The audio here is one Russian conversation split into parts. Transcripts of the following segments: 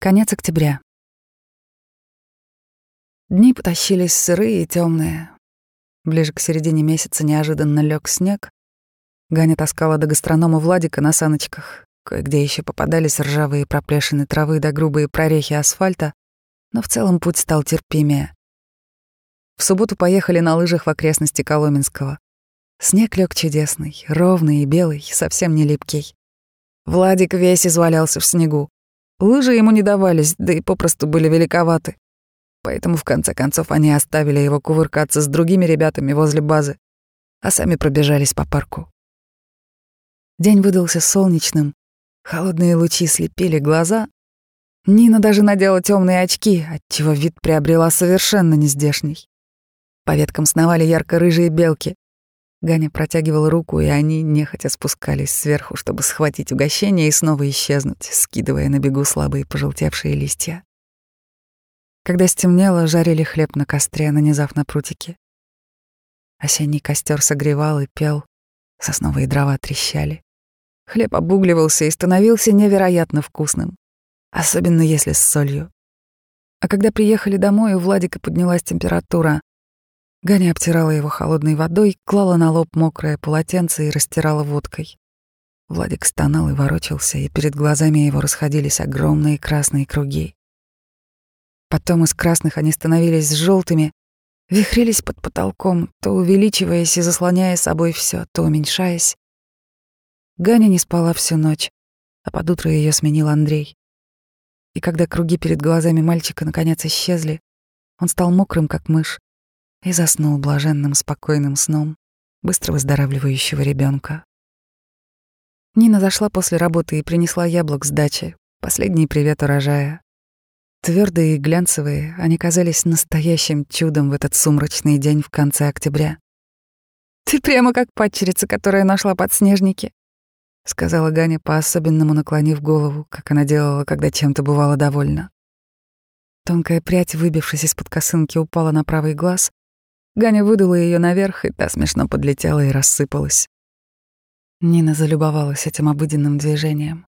Конец октября. Дни потащились сырые и темные. Ближе к середине месяца неожиданно лег снег. Ганя таскала до гастронома Владика на саночках. Кое-где еще попадались ржавые проплешины травы да грубые прорехи асфальта, но в целом путь стал терпимее. В субботу поехали на лыжах в окрестности Коломенского. Снег лег чудесный, ровный и белый, совсем не липкий. Владик весь извалялся в снегу. Лыжи ему не давались, да и попросту были великоваты. Поэтому в конце концов они оставили его кувыркаться с другими ребятами возле базы, а сами пробежались по парку. День выдался солнечным, холодные лучи слепили глаза. Нина даже надела темные очки, отчего вид приобрела совершенно нездешний. По веткам сновали ярко-рыжие белки. Ганя протягивала руку, и они нехотя спускались сверху, чтобы схватить угощение и снова исчезнуть, скидывая на бегу слабые пожелтевшие листья. Когда стемнело, жарили хлеб на костре, нанизав на прутики. Осенний костер согревал и пел, сосновые дрова трещали. Хлеб обугливался и становился невероятно вкусным, особенно если с солью. А когда приехали домой, у Владика поднялась температура. Ганя обтирала его холодной водой, клала на лоб мокрое полотенце и растирала водкой. Владик стонал и ворочался, и перед глазами его расходились огромные красные круги. Потом из красных они становились желтыми, вихрились под потолком, то увеличиваясь и заслоняя собой все, то уменьшаясь. Ганя не спала всю ночь, а под утро ее сменил Андрей. И когда круги перед глазами мальчика наконец исчезли, он стал мокрым, как мышь, и заснул блаженным спокойным сном быстро выздоравливающего ребенка. Нина зашла после работы и принесла яблок с дачи, последний привет урожая. Твердые и глянцевые, они казались настоящим чудом в этот сумрачный день в конце октября. «Ты прямо как падчерица, которая нашла подснежники», — сказала Ганя, по-особенному наклонив голову, как она делала, когда чем-то бывала довольна. Тонкая прядь, выбившись из-под косынки, упала на правый глаз, Ганя выдала ее наверх, и та смешно подлетела и рассыпалась. Нина залюбовалась этим обыденным движением.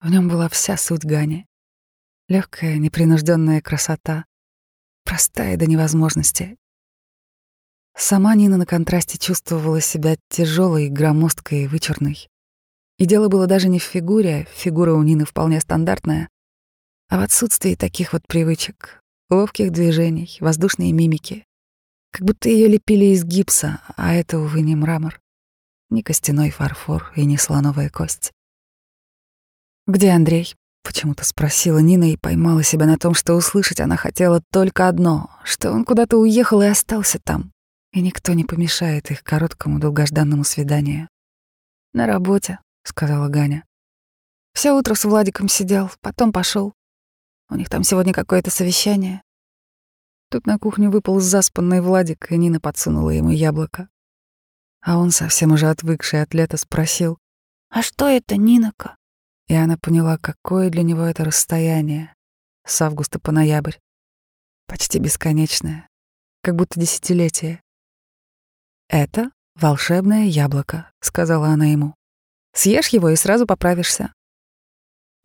В нем была вся суть Гани. Легкая, непринужденная красота, простая до невозможности. Сама Нина на контрасте чувствовала себя тяжелой, громоздкой и вычурной. И дело было даже не в фигуре, фигура у Нины вполне стандартная, а в отсутствии таких вот привычек, ловких движений, воздушной мимики, как будто ее лепили из гипса, а это, увы, не мрамор, не костяной фарфор и не слоновая кость. «Где Андрей?» — почему-то спросила Нина и поймала себя на том, что услышать она хотела только одно, что он куда-то уехал и остался там, и никто не помешает их короткому долгожданному свиданию. «На работе», — сказала Ганя. Все утро с Владиком сидел, потом пошел. У них там сегодня какое-то совещание. Тут на кухню выпал заспанный Владик, и Нина подсунула ему яблоко. А он, совсем уже отвыкший от лета, спросил, «А что это, Нинока?» И она поняла, какое для него это расстояние. С августа по ноябрь. Почти бесконечное. Как будто десятилетие. «Это волшебное яблоко», — сказала она ему. «Съешь его и сразу поправишься».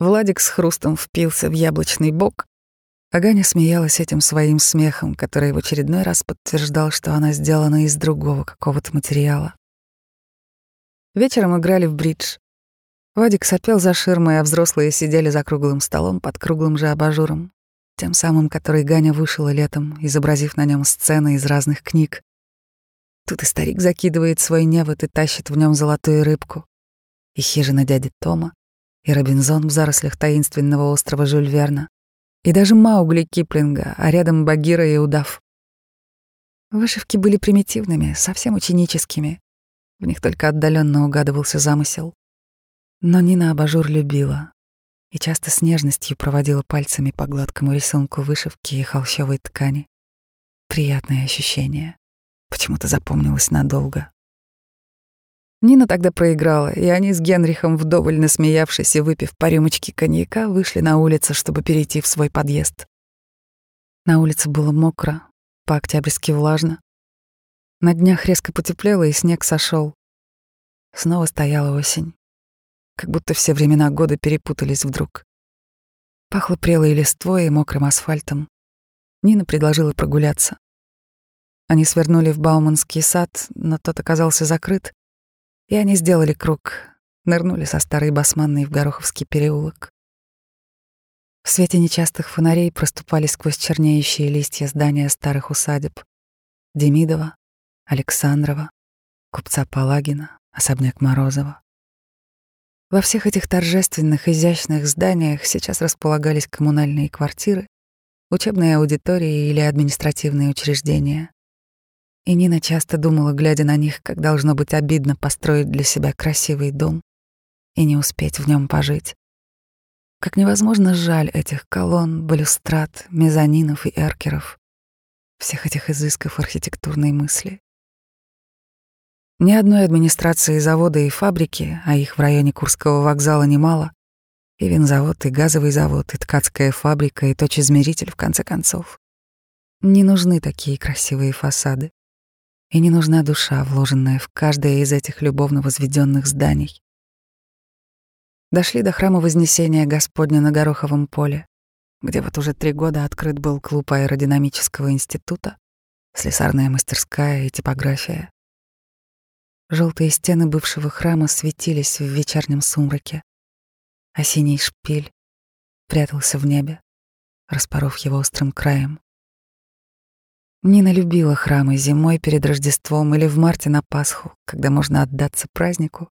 Владик с хрустом впился в яблочный бок, Аганя смеялась этим своим смехом, который в очередной раз подтверждал, что она сделана из другого какого-то материала. Вечером играли в бридж. Вадик сопел за ширмой, а взрослые сидели за круглым столом под круглым же абажуром, тем самым, который Ганя вышила летом, изобразив на нем сцены из разных книг. Тут и старик закидывает свой невод и тащит в нем золотую рыбку, и хижина дяди Тома, и Робинзон в зарослях таинственного острова Жюль Верна, и даже Маугли Киплинга, а рядом Багира и удав. Вышивки были примитивными, совсем ученическими. В них только отдаленно угадывался замысел. Но Нина абажур любила и часто с нежностью проводила пальцами по гладкому рисунку вышивки и холщовой ткани. Приятное ощущение. Почему-то запомнилось надолго. Нина тогда проиграла, и они с Генрихом, вдоволь насмеявшись и выпив по рюмочке коньяка, вышли на улицу, чтобы перейти в свой подъезд. На улице было мокро, по-октябрьски влажно. На днях резко потеплело, и снег сошел. Снова стояла осень. Как будто все времена года перепутались вдруг. Пахло прелой листвой и мокрым асфальтом. Нина предложила прогуляться. Они свернули в Бауманский сад, но тот оказался закрыт, и они сделали круг, нырнули со старой басманной в Гороховский переулок. В свете нечастых фонарей проступали сквозь чернеющие листья здания старых усадеб. Демидова, Александрова, купца Палагина, особняк Морозова. Во всех этих торжественных, изящных зданиях сейчас располагались коммунальные квартиры, учебные аудитории или административные учреждения. И Нина часто думала, глядя на них, как должно быть обидно построить для себя красивый дом и не успеть в нем пожить. Как невозможно жаль этих колонн, балюстрат, мезонинов и эркеров, всех этих изысков архитектурной мысли. Ни одной администрации завода и фабрики, а их в районе Курского вокзала немало, и винзавод, и газовый завод, и ткацкая фабрика, и точезмеритель, в конце концов. Не нужны такие красивые фасады. И не нужна душа, вложенная в каждое из этих любовно возведенных зданий. Дошли до храма Вознесения Господня на Гороховом поле, где вот уже три года открыт был клуб аэродинамического института, слесарная мастерская и типография. Желтые стены бывшего храма светились в вечернем сумраке, а синий шпиль прятался в небе, распоров его острым краем. Нина любила храмы зимой перед Рождеством или в марте на Пасху, когда можно отдаться празднику,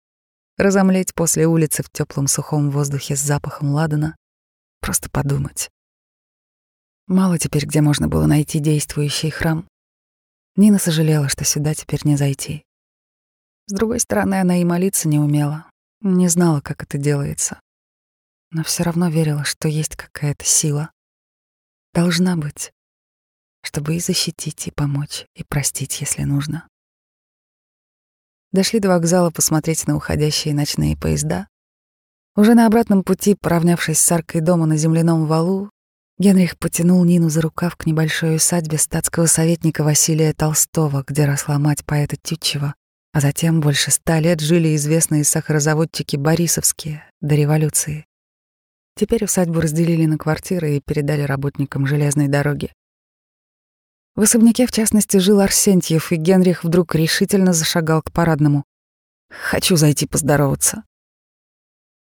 разомлеть после улицы в теплом сухом воздухе с запахом ладана, просто подумать. Мало теперь, где можно было найти действующий храм. Нина сожалела, что сюда теперь не зайти. С другой стороны, она и молиться не умела, не знала, как это делается. Но все равно верила, что есть какая-то сила. Должна быть, чтобы и защитить, и помочь, и простить, если нужно. Дошли до вокзала посмотреть на уходящие ночные поезда. Уже на обратном пути, поравнявшись с аркой дома на земляном валу, Генрих потянул Нину за рукав к небольшой усадьбе статского советника Василия Толстого, где росла мать поэта Тютчева, а затем больше ста лет жили известные сахарозаводчики Борисовские до революции. Теперь усадьбу разделили на квартиры и передали работникам железной дороги. В особняке, в частности, жил Арсентьев, и Генрих вдруг решительно зашагал к парадному. «Хочу зайти поздороваться».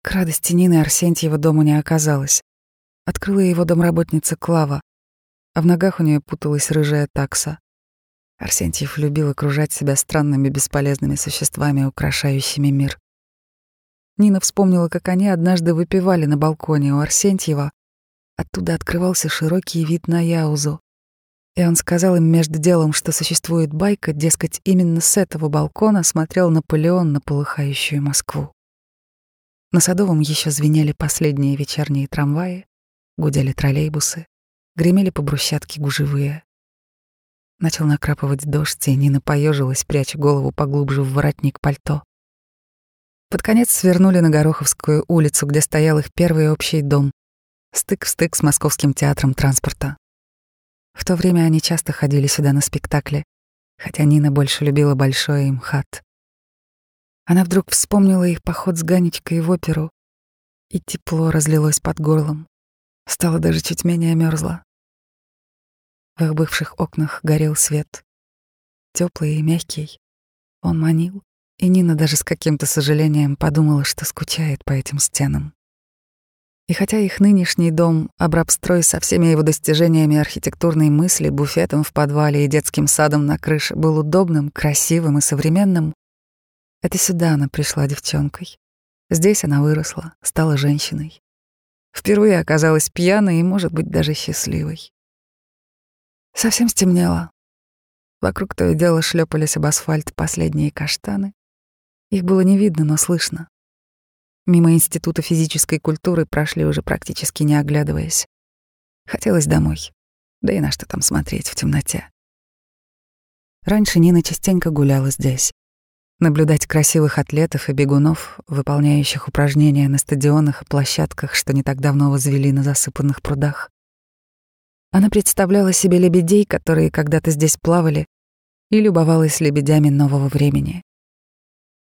К радости Нины Арсентьева дома не оказалось. Открыла его домработница Клава, а в ногах у нее путалась рыжая такса. Арсентьев любил окружать себя странными бесполезными существами, украшающими мир. Нина вспомнила, как они однажды выпивали на балконе у Арсентьева. Оттуда открывался широкий вид на Яузу. И он сказал им между делом, что существует байка, дескать, именно с этого балкона смотрел Наполеон на полыхающую Москву. На Садовом еще звенели последние вечерние трамваи, гудели троллейбусы, гремели по брусчатке гужевые. Начал накрапывать дождь, и Нина поежилась, пряча голову поглубже в воротник пальто. Под конец свернули на Гороховскую улицу, где стоял их первый общий дом, стык в стык с Московским театром транспорта. В то время они часто ходили сюда на спектакли, хотя Нина больше любила большой им хат. Она вдруг вспомнила их поход с Ганечкой в оперу, и тепло разлилось под горлом. Стало даже чуть менее мерзло. В их бывших окнах горел свет. Теплый и мягкий. Он манил, и Нина даже с каким-то сожалением подумала, что скучает по этим стенам. И хотя их нынешний дом, обрабстрой со всеми его достижениями архитектурной мысли, буфетом в подвале и детским садом на крыше, был удобным, красивым и современным, это сюда она пришла девчонкой. Здесь она выросла, стала женщиной. Впервые оказалась пьяной и, может быть, даже счастливой. Совсем стемнело. Вокруг то и дело шлепались об асфальт последние каштаны. Их было не видно, но слышно. Мимо Института физической культуры прошли уже практически не оглядываясь. Хотелось домой. Да и на что там смотреть в темноте. Раньше Нина частенько гуляла здесь. Наблюдать красивых атлетов и бегунов, выполняющих упражнения на стадионах и площадках, что не так давно возвели на засыпанных прудах. Она представляла себе лебедей, которые когда-то здесь плавали, и любовалась лебедями нового времени.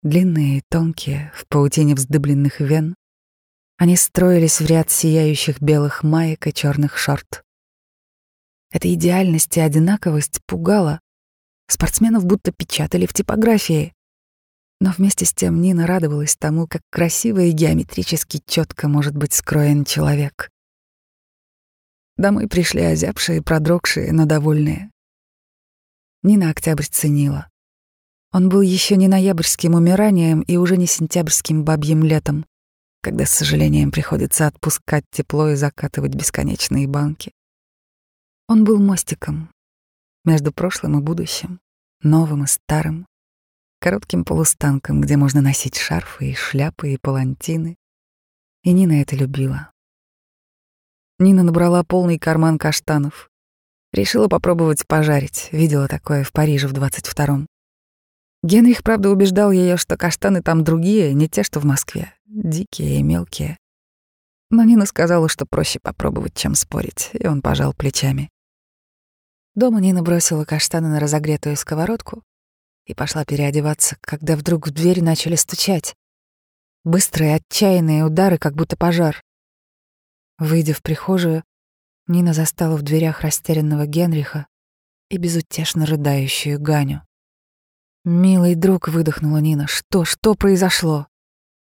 Длинные и тонкие, в паутине вздыбленных вен, Они строились в ряд сияющих белых маек и черных шорт. Эта идеальность и одинаковость пугала. Спортсменов будто печатали в типографии. Но вместе с тем Нина радовалась тому, как красиво и геометрически четко может быть скроен человек. Домой пришли озябшие, продрогшие, но довольные. Нина Октябрь ценила. Он был еще не ноябрьским умиранием и уже не сентябрьским бабьим летом, когда с сожалением приходится отпускать тепло и закатывать бесконечные банки. Он был мостиком между прошлым и будущим, новым и старым, коротким полустанком, где можно носить шарфы и шляпы и палантины. И Нина это любила. Нина набрала полный карман каштанов. Решила попробовать пожарить, видела такое в Париже в 22-м. Генрих, правда, убеждал ее, что каштаны там другие, не те, что в Москве, дикие и мелкие. Но Нина сказала, что проще попробовать, чем спорить, и он пожал плечами. Дома Нина бросила каштаны на разогретую сковородку и пошла переодеваться, когда вдруг в дверь начали стучать. Быстрые, отчаянные удары, как будто пожар. Выйдя в прихожую, Нина застала в дверях растерянного Генриха и безутешно рыдающую Ганю. «Милый друг», — выдохнула Нина, — «что, что произошло?»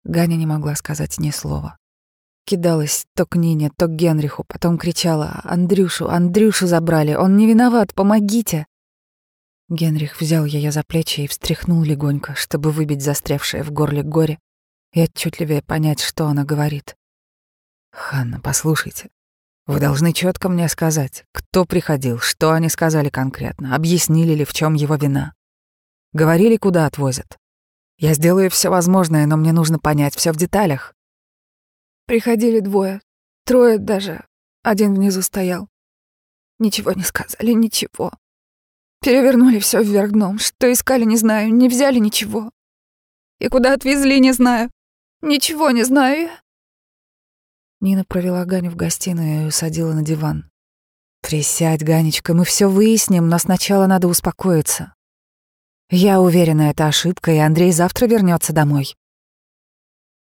Ганя не могла сказать ни слова. Кидалась то к Нине, то к Генриху, потом кричала «Андрюшу, Андрюшу забрали, он не виноват, помогите!» Генрих взял ее за плечи и встряхнул легонько, чтобы выбить застрявшее в горле горе и отчетливее понять, что она говорит. «Ханна, послушайте, вы должны четко мне сказать, кто приходил, что они сказали конкретно, объяснили ли, в чем его вина. Говорили, куда отвозят. Я сделаю все возможное, но мне нужно понять все в деталях. Приходили двое, трое даже. Один внизу стоял. Ничего не сказали, ничего. Перевернули все вверх дном. Что искали, не знаю, не взяли ничего. И куда отвезли, не знаю. Ничего не знаю. Нина провела Ганю в гостиную и усадила на диван. «Присядь, Ганечка, мы все выясним, но сначала надо успокоиться. Я уверена, это ошибка, и Андрей завтра вернется домой.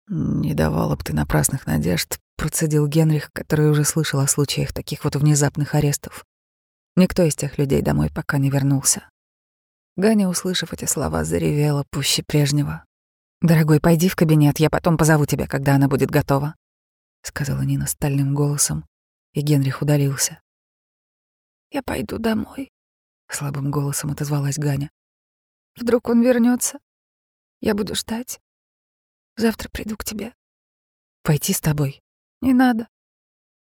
Не давала бы ты напрасных надежд, процедил Генрих, который уже слышал о случаях таких вот внезапных арестов. Никто из тех людей домой пока не вернулся. Ганя, услышав эти слова, заревела пуще прежнего. «Дорогой, пойди в кабинет, я потом позову тебя, когда она будет готова», — сказала Нина стальным голосом, и Генрих удалился. «Я пойду домой», — слабым голосом отозвалась Ганя. Вдруг он вернется. Я буду ждать. Завтра приду к тебе. Пойти с тобой? Не надо.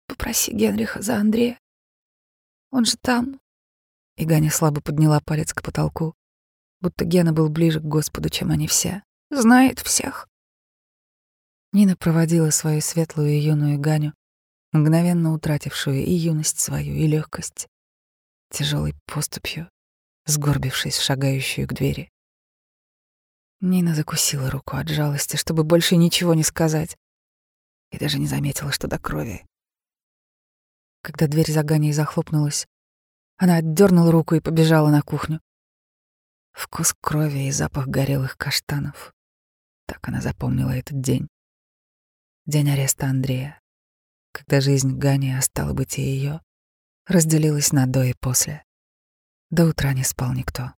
Попроси Генриха за Андрея. Он же там. И Ганя слабо подняла палец к потолку, будто Гена был ближе к Господу, чем они все. Знает всех. Нина проводила свою светлую и юную Ганю, мгновенно утратившую и юность свою, и легкость, тяжелой поступью, сгорбившись, шагающую к двери. Нина закусила руку от жалости, чтобы больше ничего не сказать, и даже не заметила, что до крови. Когда дверь за Ганей захлопнулась, она отдернула руку и побежала на кухню. Вкус крови и запах горелых каштанов. Так она запомнила этот день. День ареста Андрея, когда жизнь Гани, а стала быть и ее, разделилась на до и после. До утра не спал никто.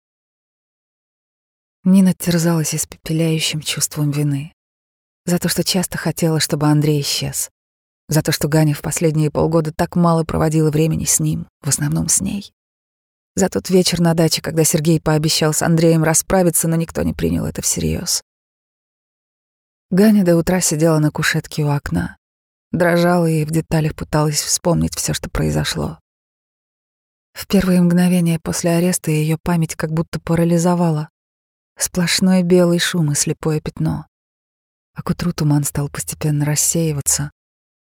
Нина терзалась испепеляющим чувством вины. За то, что часто хотела, чтобы Андрей исчез. За то, что Ганя в последние полгода так мало проводила времени с ним, в основном с ней. За тот вечер на даче, когда Сергей пообещал с Андреем расправиться, но никто не принял это всерьез. Ганя до утра сидела на кушетке у окна, дрожала и в деталях пыталась вспомнить все, что произошло. В первые мгновения после ареста ее память как будто парализовала. Сплошной белый шум и слепое пятно. А к утру туман стал постепенно рассеиваться,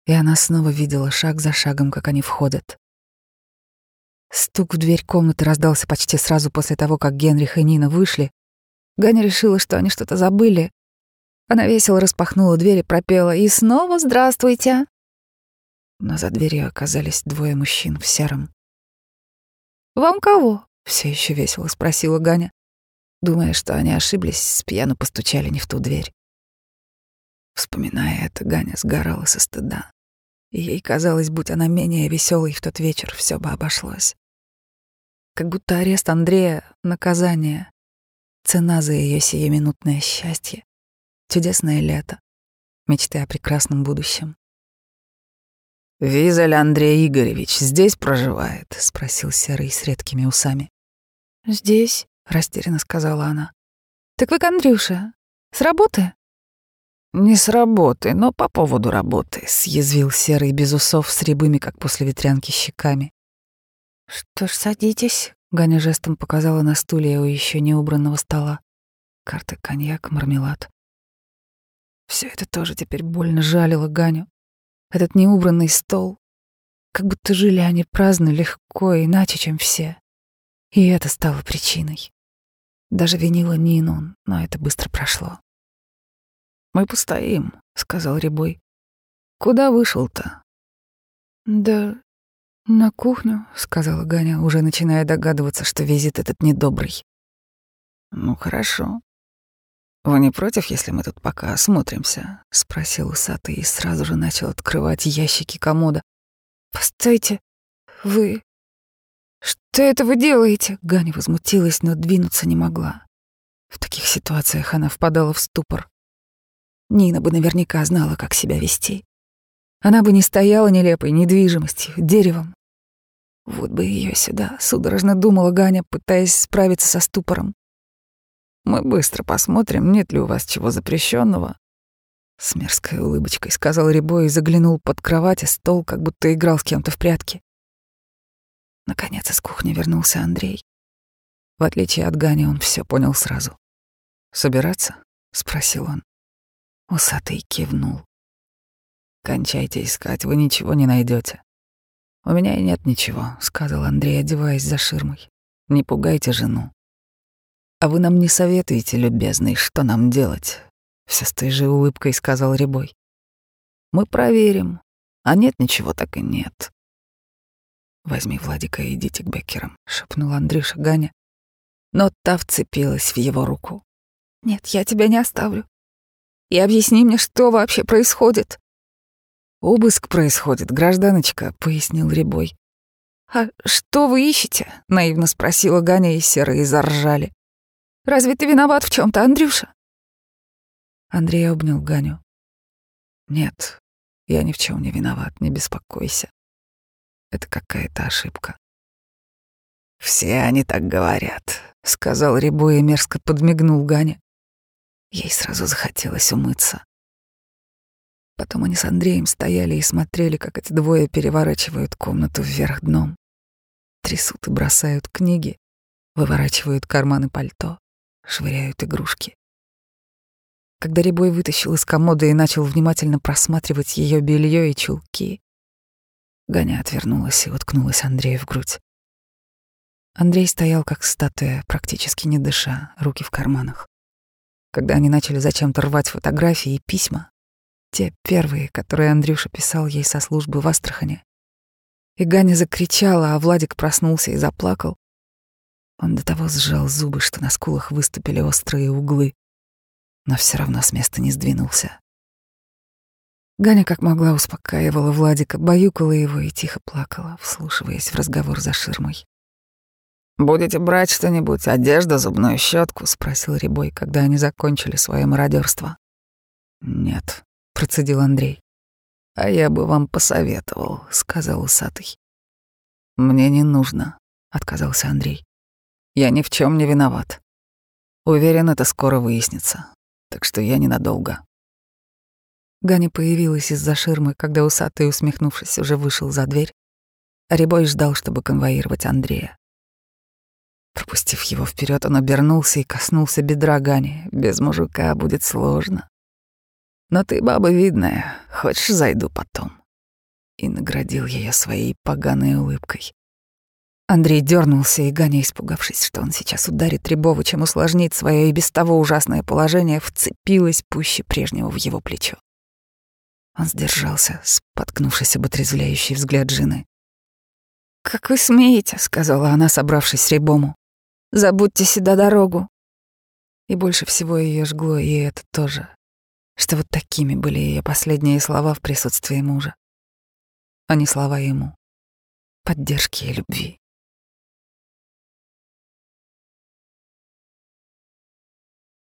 и она снова видела шаг за шагом, как они входят. Стук в дверь комнаты раздался почти сразу после того, как Генрих и Нина вышли. Ганя решила, что они что-то забыли. Она весело распахнула дверь и пропела «И снова здравствуйте!» Но за дверью оказались двое мужчин в сером. «Вам кого?» — все еще весело спросила Ганя, думая, что они ошиблись, с пьяну постучали не в ту дверь. Вспоминая это, Ганя сгорала со стыда. Ей казалось, будь она менее веселой в тот вечер, все бы обошлось. Как будто арест Андрея — наказание, цена за ее сиюминутное счастье, чудесное лето, мечты о прекрасном будущем. «Визель Андрей Игоревич здесь проживает?» — спросил Серый с редкими усами. «Здесь», — растерянно сказала она. «Так вы к Андрюше? С работы?» «Не с работы, но по поводу работы», — съязвил Серый без усов с рябыми, как после ветрянки, щеками. «Что ж, садитесь», — Ганя жестом показала на стуле у еще не убранного стола. Карты, коньяк, мармелад. Все это тоже теперь больно жалило Ганю. Этот неубранный стол. Как будто жили они праздно, легко, иначе, чем все. И это стало причиной. Даже винила Нину, но это быстро прошло. «Мы постоим», — сказал Рябой. «Куда вышел-то?» «Да на кухню», — сказала Ганя, уже начиная догадываться, что визит этот недобрый. «Ну, хорошо. Вы не против, если мы тут пока осмотримся?» — спросил усатый и сразу же начал открывать ящики комода. «Постойте, вы... Что это вы делаете?» Ганя возмутилась, но двинуться не могла. В таких ситуациях она впадала в ступор. Нина бы наверняка знала, как себя вести. Она бы не стояла нелепой недвижимостью, деревом. Вот бы ее сюда, судорожно думала Ганя, пытаясь справиться со ступором. Мы быстро посмотрим, нет ли у вас чего запрещенного. С мерзкой улыбочкой сказал Рябой и заглянул под кровать и стол, как будто играл с кем-то в прятки. Наконец из кухни вернулся Андрей. В отличие от Гани, он все понял сразу. «Собираться?» — спросил он. Усатый кивнул. «Кончайте искать, вы ничего не найдете. У меня и нет ничего», — сказал Андрей, одеваясь за ширмой. «Не пугайте жену». «А вы нам не советуете, любезный, что нам делать?» Все с той же улыбкой сказал Рябой. «Мы проверим. А нет ничего, так и нет». «Возьми Владика и идите к Беккерам», — шепнул Андрюша Ганя. Но та вцепилась в его руку. «Нет, я тебя не оставлю. И объясни мне, что вообще происходит». «Обыск происходит, гражданочка», — пояснил Рябой. «А что вы ищете?» — наивно спросила Ганя, и серые заржали. Разве ты виноват в чем то Андрюша?» Андрей обнял Ганю. «Нет, я ни в чем не виноват, не беспокойся. Это какая-то ошибка». «Все они так говорят», — сказал Рябу и мерзко подмигнул Ганя. Ей сразу захотелось умыться. Потом они с Андреем стояли и смотрели, как эти двое переворачивают комнату вверх дном. Трясут и бросают книги, выворачивают карманы пальто швыряют игрушки. Когда Рябой вытащил из комода и начал внимательно просматривать ее белье и чулки, Ганя отвернулась и уткнулась Андрею в грудь. Андрей стоял как статуя, практически не дыша, руки в карманах. Когда они начали зачем-то рвать фотографии и письма, те первые, которые Андрюша писал ей со службы в Астрахане, и Ганя закричала, а Владик проснулся и заплакал, он до того сжал зубы, что на скулах выступили острые углы, но все равно с места не сдвинулся. Ганя как могла успокаивала Владика, баюкала его и тихо плакала, вслушиваясь в разговор за ширмой. «Будете брать что-нибудь, одежду, зубную щетку?» — спросил Рябой, когда они закончили свое мародерство. «Нет», — процедил Андрей. «А я бы вам посоветовал», — сказал усатый. «Мне не нужно», — отказался Андрей. Я ни в чем не виноват. Уверен, это скоро выяснится. Так что я ненадолго. Ганя появилась из-за ширмы, когда усатый, усмехнувшись, уже вышел за дверь. Рябой ждал, чтобы конвоировать Андрея. Пропустив его вперед, он обернулся и коснулся бедра Гани. Без мужика будет сложно. Но ты баба видная, хочешь, зайду потом. И наградил ее своей поганой улыбкой. Андрей дернулся, и Ганя, испугавшись, что он сейчас ударит Рябова, чем усложнит свое и без того ужасное положение, вцепилась пуще прежнего в его плечо. Он сдержался, споткнувшись об отрезвляющий взгляд жены. «Как вы смеете?» — сказала она, собравшись с Рябому. «Забудьте сюда дорогу». И больше всего ее жгло, и это тоже. что вот такими были ее последние слова в присутствии мужа, а не слова ему, поддержки и любви.